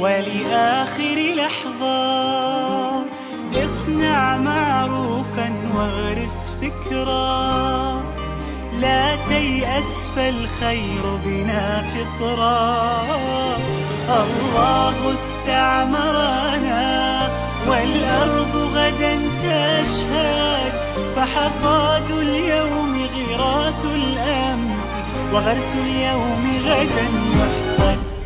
ولآخر لحظة. اصنع معروفا واغرس فكرا لا تيأس فالخير بنا فطرا الله استعمرنا والأرض غدا تشهد. فحصاد اليوم غراس الأمس وغرس اليوم غدا يحصد.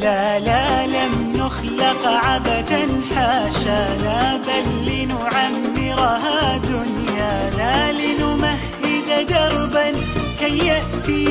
لا لا لم نخلق عبثا حاشانا بل لنعمرها دنيا لا لنمهد دربا كي يأتي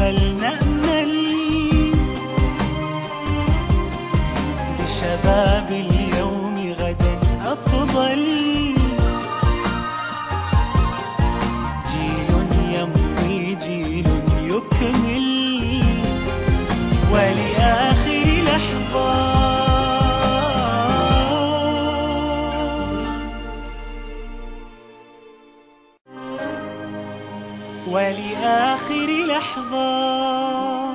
فلنأمل لشباب اليوم غدا أفضل. ولآخر لحظة.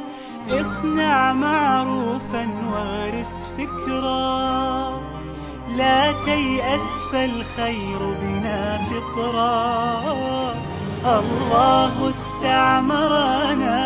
اصنع معروفا واغرس فكرا. لا تيأس فالخير بنا فطرا. الله استعمرنا